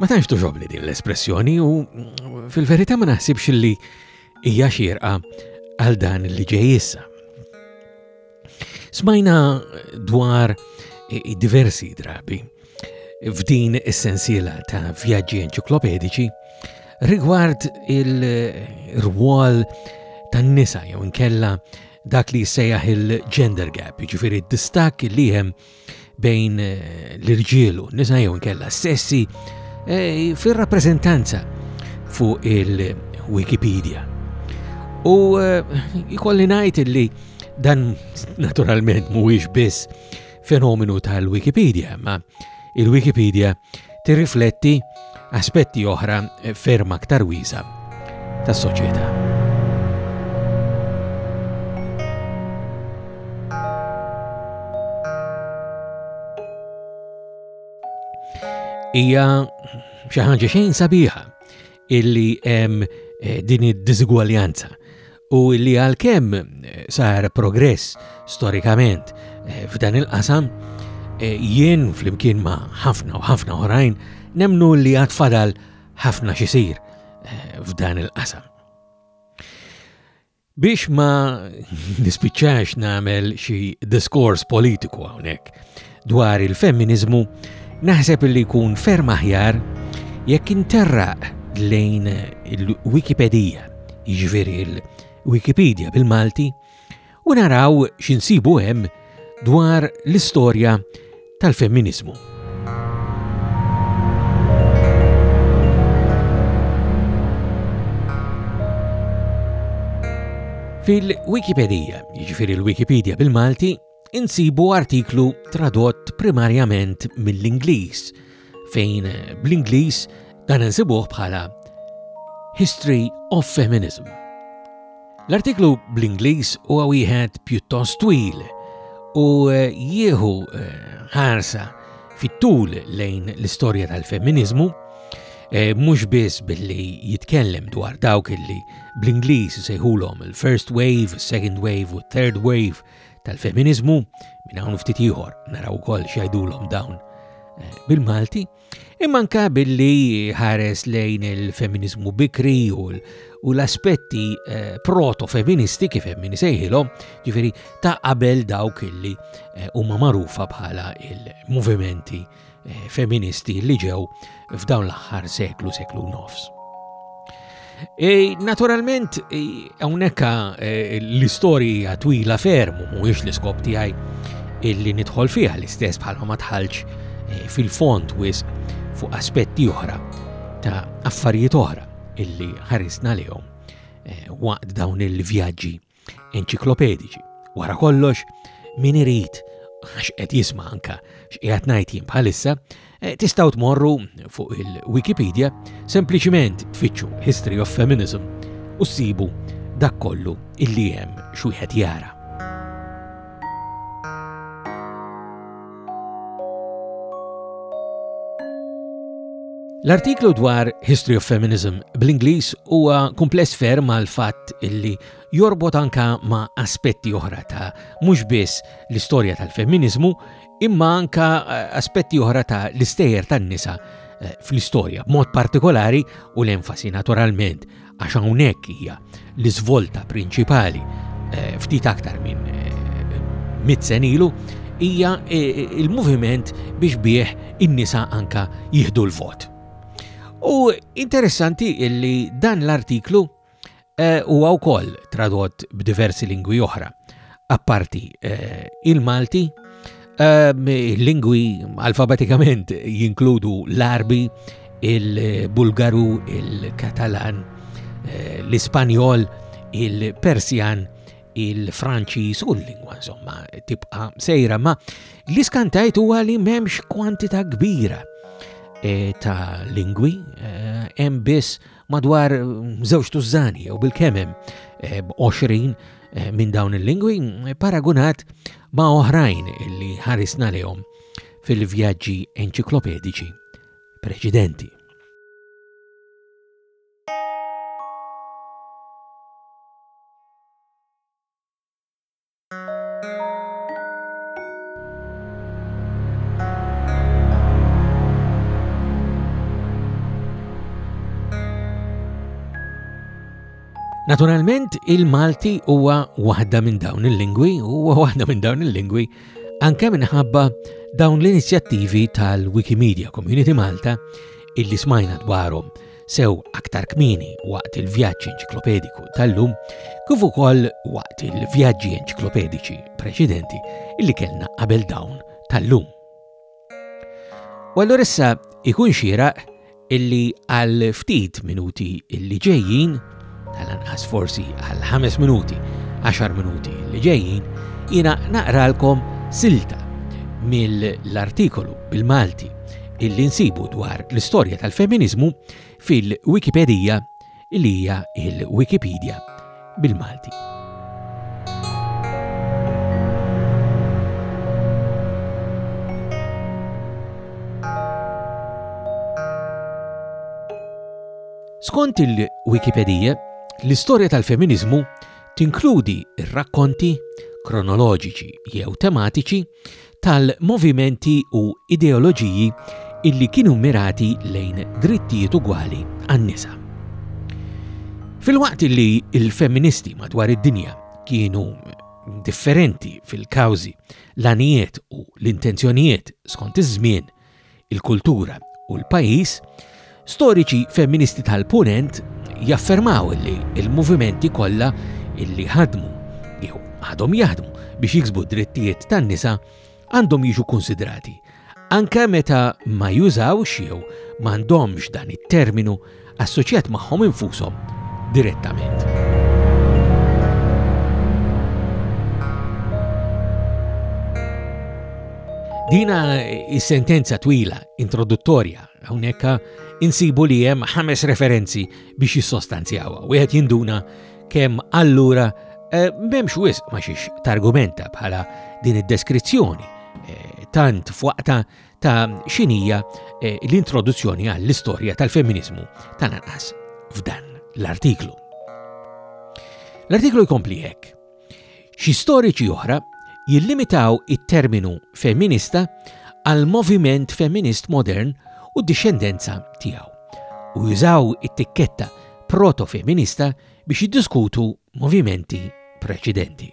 Ma tantx tuġobni din l-espressjoni u fil-verità ma naħsibx li hija xierqa għal dan li ġej issa. Smajna dwar diversi drabi f'din is-sensiela ta' vjaġġi enċiklopedici rigward il-rwol tan-nisa jew inkella dak li jsejjaħ il-gender gap, jiġifieri d-distak li hemm bejn eh, l-irġiel u nisa jew inkella sessi eh, fir-rappreżentanza fuq il-Wikipedia. U jkolli eh, ngħid li dan naturalment mhuwiex biss fenomenu tal-Wikipedia, ma il-Wikipedia tirrifletti aspetti oħra ferm aktar wiesa' tas-soċjetà. Hija xi ħaġa xejn sabiħa illi hemm eh, din id-diżigwaljanza u li għalkemm sar progress storikament eh, f'dan il-qasam, eh, jien flimkien ma' ħafna u ħafna oħrajn nemnu li għad fadal ħafna xisir eh, f'dan il-qasam. Biex ma nispiċċax namel xi diskors politiku hawnhekk, dwar il-femminiżmu, naħseb li jkun ferm aħjar jekk interraq lejn il-Wikipedija, jiġifieri l-Wikipedia bil-Malti, u naraw x'insibu hemm dwar l-istorja tal-femminiżmu. Fil-Wikipedija, jiġifieri l-Wikipedia bil-Malti, insibu artiklu tradott primarjament mill-Ingliż, fejn bl-Ingliż dan insibuh bħala History of Feminism. L-artiklu bl-Ingliż huwa wieħed pjuttost twil u eh, jieħu eh, ħarsa fit-tul lejn l-istorja tal-femminizmu E, mhux biss billi jitkellem dwar dawk illi bl-Ingliż sejħulhom il-first wave, second wave u third wave tal-feminiżmu, minn hawn ftit ieħor naraw ukoll xajdulhom dawn eh, bil-Malti, imma anka billi ħares lejn il-feminiżmu bikri u l-aspetti eh, proto-feministi kif hemm min sejħilhom, ġifieri ta' qabel dawk illi eh, huma magħrufa bħala il-movimenti eh, feministi li ġew f'dawn l-aħħar seklu, seklu nofs. E, naturalment, e, hawnhekk e, l-istorija twila ferm mhuwiex l-iskop tiegħi illi nidħol fiha l-istess bħalma ma tħalġ e, fil-fond wis fuq aspetti oħra ta' affarijiet oħra illi ħarisna lihom e, waqt dawn il-vjaġġi enċiklopediċi. Wara kollox, min irid għax qed jisma' anka x'qiegħed ngħid jien bħalissa, eh, tistgħu tmorru fuq il-Wikipedia sempliċiment tfittxu History of Feminism u ssibu dak kollu illi hemm x'wieħed jara. L-artiklu dwar History of Feminism bl-Ingliż huwa kumpless ferm għal fatt illi jorbot anka ma' aspetti oħra ta' mhux biss l-istorja tal-femminizmu imma anka eh, aspetti oħra ta' l-istejjer tan-nisa eh, fl-istorja, b'mod partikolari u l-enfasi naturalment Għax hawnhekk hija l-iżvolta prinċipali eh, ftit aktar minn eh, mit senilu hija eh, il-moviment biex bih in-nisa anka jieħdu l-vot. U interessanti li dan l-artiklu huwa wkoll tradott b'diversi lingwi oħra apparti il-Malti, il-lingwi alfabetikament jinkludu l-Arbi, il-Bulgaru, il-Katalan, l-Ispanjol, il-Persjan, il-Franċiż u l-lingwa insomma tibqa' sejra ma l-iskantajt huwa li m'hemmx kwantità kbira e, ta' lingwi e, hemm biss madwar mm, żewġ tużżani jew bil-kemem 20 eh, eh, minn dawn il-lingwi eh, paragunat ma' oħrajn li ħarisna lehom fil-vjaġġi enċiklopediċi preċedenti. Naturalment, il-Malti huwa waħda minn dawn il-lingwi, huwa waħda minn dawn il-lingwi anke minħabba dawn l-inizjattivi tal-Wikimedia Community Malta illi smajna dwarhom sew aktar kmieni waqt il-vjaġġ enċiklopediku tal-lum kif ukoll waqt il-vjaġġi enċiklopediċi preċedenti li kellna qabel dawn tal-lum. U allura issa ikun xieraq illi għal ftit minuti illi ġejjin Tal-anqas forsi għal ħames minuti, għaxar minuti li ġejjin, jiena naqralkom silta mill-artikolu bil-Malti illi nsibu dwar l-istorja tal-femminizmu fil-Wikipedija li hija il-Wikipedia bil-Malti. Skont il-Wikipedija, l-istorja tal-feminiżmu tinkludi r-rakkonti, kronoloġiċi jew tematiċi, tal-movimenti u ideoloġiji illi kienu mmirati lejn drittijiet ugwali għan-nisa. Filwaqt illi l-femministi madwar id-dinja kienu differenti fil-kawżi, l-għanijiet u l-intenzjonijiet skont iż-żmien, il-kultura u l-pajjiż, storiċi femministi tal-Punent jaffermaw li l-movimenti kollha illi ħadmu jew għadhom jaħdmu biex jiksbu d-drittijiet tan-nisa għandhom jiġu kkunsidrati anke meta ma jużawx jew m'għandhomx dan it-terminu assoċjat magħhom infushom direttament. Dina is-sentenza twila introduttorja hawnhekk insibu li hemm ħames referenzi biex jissostanzjawha. Wieħed jinduna kemm allura eh, m'hemmx wisq ma xiex targumenta bħala din id-deskrizzjoni eh, tant fuqta ta' xinija eh, l-introduzzjoni għall-istorja tal-femminizmu tal-anqas f'dan l-artiklu. L-artiklu jkompli hekk. Xi storiċi oħra jillimitaw it-terminu femminista għal moviment femminist modern u d-dixxendenza tiegħu u jużaw it-tikketta proto-femminista biex jiddiskutu movimenti preċedenti.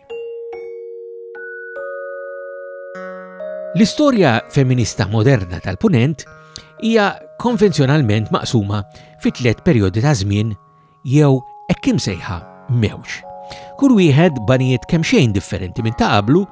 L-istorja femminista moderna tal-Punent hija konvenzjonalment maqsuma fi tliet perjodi ta' żmien jew hekk imsejħa mewġ. Kull wieħed banijiet kemm xejn differenti minn ta' qablu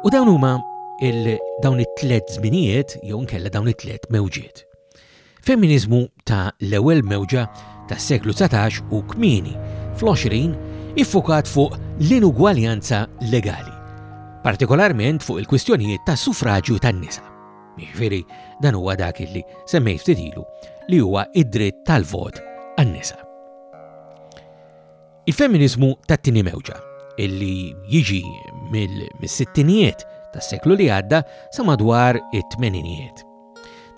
U dawn huma il-dawn it-tlet żminijiet jew nkella dawn it-tlet mewġiet. Femminizmu ta' l-ewwel mewġa tas-seklu 19 u kmini fl-20 iffukat fuq l-inugwaljanza legali, partikolarment fuq il-kwistjonijiet ta' suffraġju tan-nisa. Jiġifieri dan huwa dak illi semmej ftit ilu li huwa id-dritt tal-vot għan-nisa. Il-femminiżmu tat-tieni mewġa, illi jiġi mis-sittinijiet tas-seklu li għadda sa madwar it-tmeninijiet.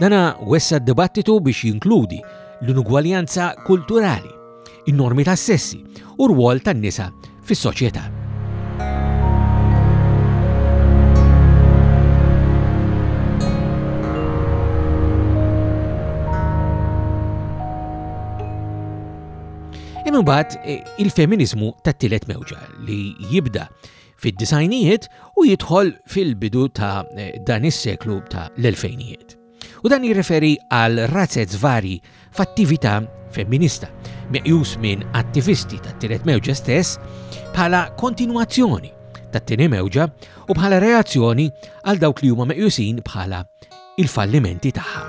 Dana wessa d-dibattitu biex jinkludi l-inugwaljanza kulturali, in-normi tas-sessi u r-rwol tan-nisa fis-soċjetà. Imma mbagħad e, il-feminiżmu tat-tielet mewġa li jibda fid-disajnijiet u jidħol fil-bidu ta' e, dan is-seklu ta' l-elfejnijiet. U dan jirreferi għal razzez vari f'attività femminista, meqjus minn attivisti tat-tielet mewġa stess bħala kontinwazzjoni tat-tieni mewġa u bħala reazzjoni għal dawk li huma meqjusin bħala il-fallimenti tagħha.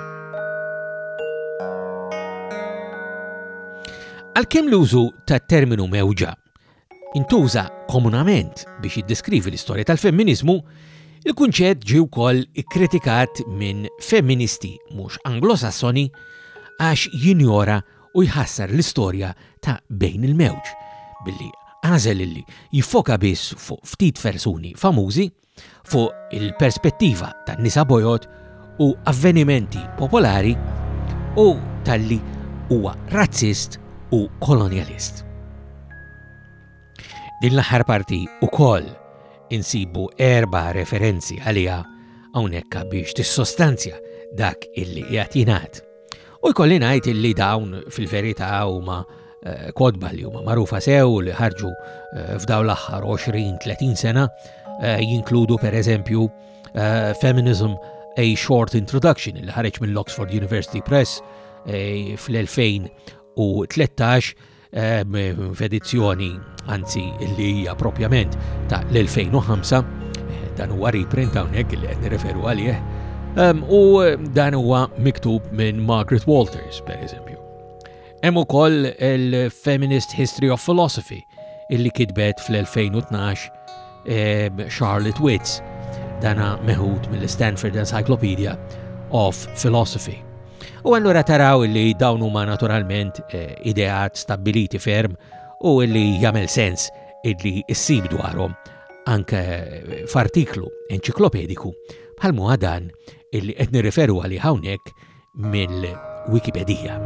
Għalkemm l-użu tat-terminu mewġa intuża komunament biex jiddeskrivi l-istorja tal-femminizmu, il-kunċett ġie wkoll ikkritikat minn femministi mhux anglosassoni għax jinjora u jħassar l-istorja ta' bejn il-mewġ billi għażel illi jiffoka biss fuq ftit persuni famużi fuq il-perspettiva tan-nisa bojod u avvenimenti popolari u talli huwa razzist u kolonjalist. Din l-aħħar parti ukoll insibu erba' referenzi għaliha hawnhekk biex tissostanzja dak illi qiegħed jingħad. U jkolli ngħid illi dawn fil-verità huma eh, kodba li huma magħrufa sew li ħarġu eh, f'daw l-aħħar 20-30 sena eh, jinkludu per eżempju Feminism A Short Introduction li ħareġ mill-Oxford University Press fl-2013 f'edizzjoni anzi li hija propjament ta' l-2005 eh, dan huwa reprint hawnhekk li qed nirreferu għalih u dan huwa miktub minn Margaret Walters pereżempju. Hemm ukoll il-Feminist History of Philosophy illi kitbet fl-2012 Charlotte Witz dana meħud mill-Stanford Encyclopedia of Philosophy. U allura taraw li dawn huma naturalment eh, ideat stabbiliti ferm u li jagħmel sens illi issib dwarhom anke eh, f'artiklu enċiklopediku bħal muha dan illi qed nirriferu għalih hawnhekk mill-Wikipedija.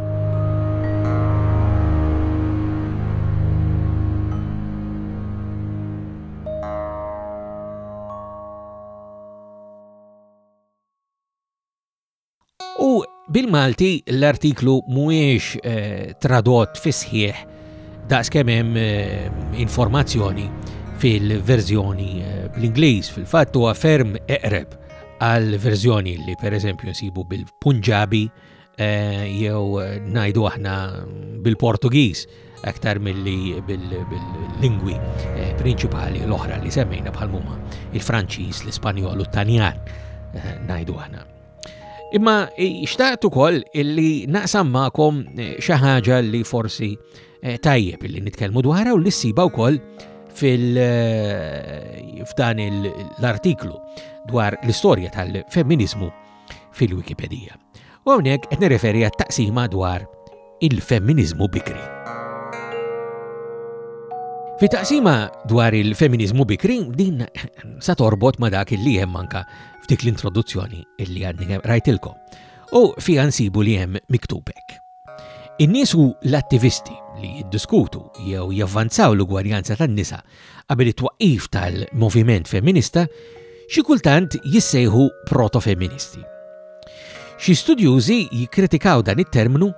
U bil-Malti l-artiklu mhuwiex eh, tradott fis-sħiħ daqskemm hemm eh, informazzjoni fil-verżjoni eh, bl-Ingliż fil-fatt huwa ferm eqreb għal verżjoni li per eżempju nsibu bil-Punġabi eh, jew eh, najdu aħna bil-Portugiż aktar mill-li bil-lingwi eh, prinċipali l-oħra li semmejna bħal muma il-Franċiż, l-Ispanjol u t-Tanjan najdu aħna. Imma xtaqt ukoll illi naqsam magħkom eh, xi ħaġa li forsi eh, tajjeb illi nitkellmu dwarha u li ssiba wkoll fil eh, f'dan l-artiklu dwar l-istorja tal-femminizmu fil-Wikipedija. U hawnhekk qed nirreferi għat-taqsima dwar Il-Femminiżmu Bikri Fi taqsima dwar il-femminizmu bikri, din sa torbot ma dak li hemm anka f'dik l-introduzzjoni li għadni rajtilkom. U fi nsibu li hemm miktubek. In-nies u l-attivisti li jiddiskutu jew javvanzaw l-ugwarjanza tan-nisa Qabel it-twaqqif tal-moviment femminista, xi kultant jissejħu proto-femministi. Xi studjużi jikkritikaw dan it-terminu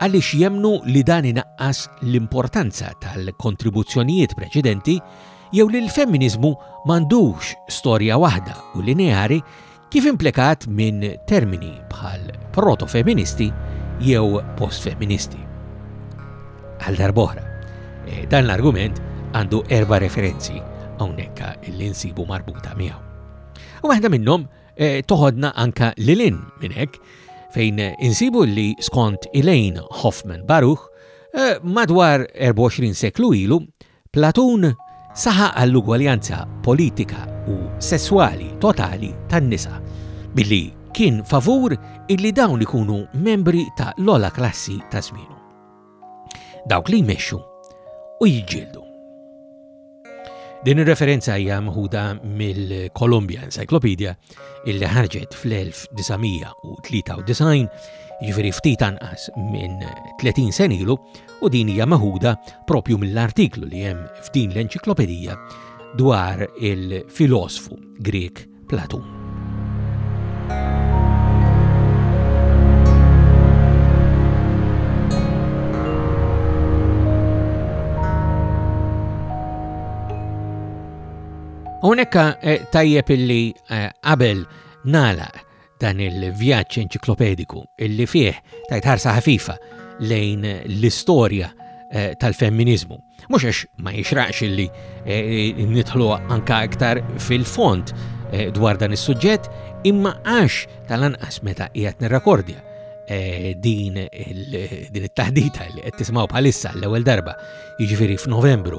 għaliex jemnu li dan inaqqas l-importanza tal-kontribuzzjonijiet preċedenti jew li l-femminizmu m'għandux storja waħda u lineari Kif implikat minn termini bħal proto-femministi jew post-femministi. Għal darb'oħra, eh, dan l-argument għandu erba' referenzi hawnhekk li nsibu marbuta miegħu. U waħda minnhom eh, toħodna anka lilin minn hekk fejn eh, insibu li skont Elaine Hoffman Baruch eh, madwar 24 seklu ilu Platon saħaq għall-ugwaljanza politika u sesswali totali tan-nisa, billi kien favur illi dawn ikunu membri ta' l-ogħla klassi ta' żmienu. Dawk li jmexxu u jiġġieldu. Din ir-referenza hija meħuda mill-Columbia Encyclopedia illi ħarġet fl-1993, jiġifieri ftit anqas minn 30 sen ilu, u din hija maħuda propju mill-artiklu li hemm f'din l-enċiklopedija dwar il-filosfu Grek Platun. Hawnhekk eh, tajjeb illi eh, qabel nala dan il-vjaġġ enċiklopediku illi fih tajt ħarsa ħafifa lejn l-istorja eh, tal-femminizmu. Mhux għax ma jixraqx illi nidħlu anka iktar fil-font dwar dan is-suġġett, imma għax tal-anqas meta qiegħed nirrakordja Eh, din it-taħdita li qed tismaw bħalissa l-ewwel darba, jiġifieri f'Novembru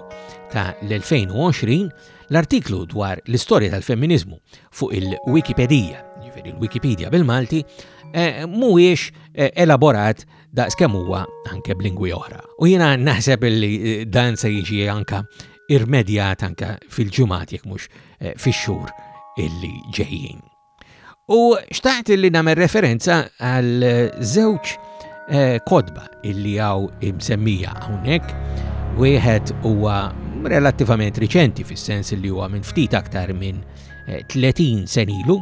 ta' l-2020 l-artiklu dwar l-istorja tal-femminiżmu fuq il-Wikipedija, jiġifieri l-Wikipedia bil-Malti, eh, mhuwiex eh, elaborat daqs kemm huwa anke b'lingwi oħra. U jiena naħseb li eh, dan se jiġi anka irmedjat anka fil-ġimgħat jekk mhux fix-xhur illi ġejjin. U xtaqt li nagħmel referenza għal żewġ eh, kodba illi għaw imsemmija hawnhekk. Wieħed huwa relattivament riċenti fis-sens li huwa minn ftit aktar minn 30 eh, senilu.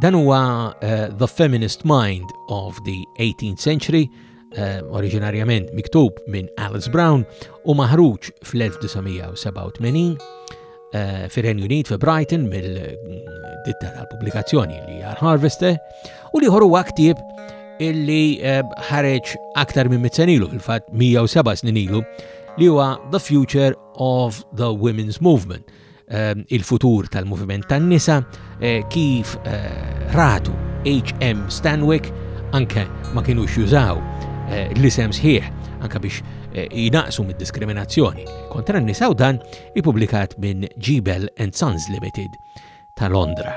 Dan huwa eh, The Feminist Mind of the 18th Century eh, oriġinarjament miktub minn Alice Brown u maħruġ fl-1987 eh, fir-Renju Unit fi Brighton mill-ditta tal-pubblikazzjoni li hija Harvester u li ħorru ktieb illi eh, ħareġ aktar minn mitzenilu, fil-fat 107 snin ilu, li huwa The Future of the Women's Movement, il-futur tal-moviment tan-nisa eh, kif eh, ratu H.M. Stanwick anke ma kienux jużaw eh, l-isem sħiħ anke biex jinaqsu mid-diskriminazzjoni kontra n-nisa u dan ipublikat minn Jebel and Sons Limited ta' Londra.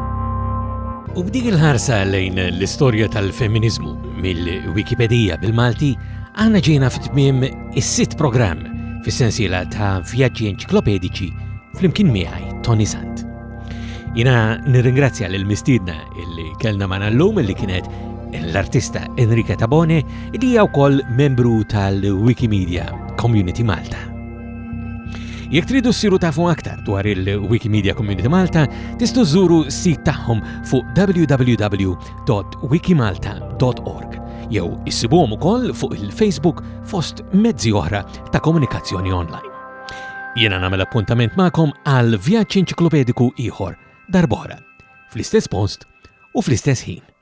U b'dik il-ħarsa lejn l-istorja tal-femminizmu mill-Wikipedija bil-Malti, aħna ġejna f'tmiem is-sitt programm fis-sensiela ta' vjaġġi enċiklopedici flimkien miegħi Tony Sant. Jina nirringrazzja lil mistidna illi kellna ma' llum illi kienet l-artista Enrica Tabone li hija wkoll membru tal-Wikimedia Community Malta. Jekk tridu ssiru tafu aktar dwar il-Wikimedia Community Malta, tistu żuru sit tagħhom fuq www.wikimalta.org jew issibuhom ukoll fuq il-Facebook fost mezzi oħra ta' komunikazzjoni online. Jiena nagħmel appuntament magħkom għal vjaġġ enċiklopediku ieħor darbora fl-istess post u fl-istess ħin.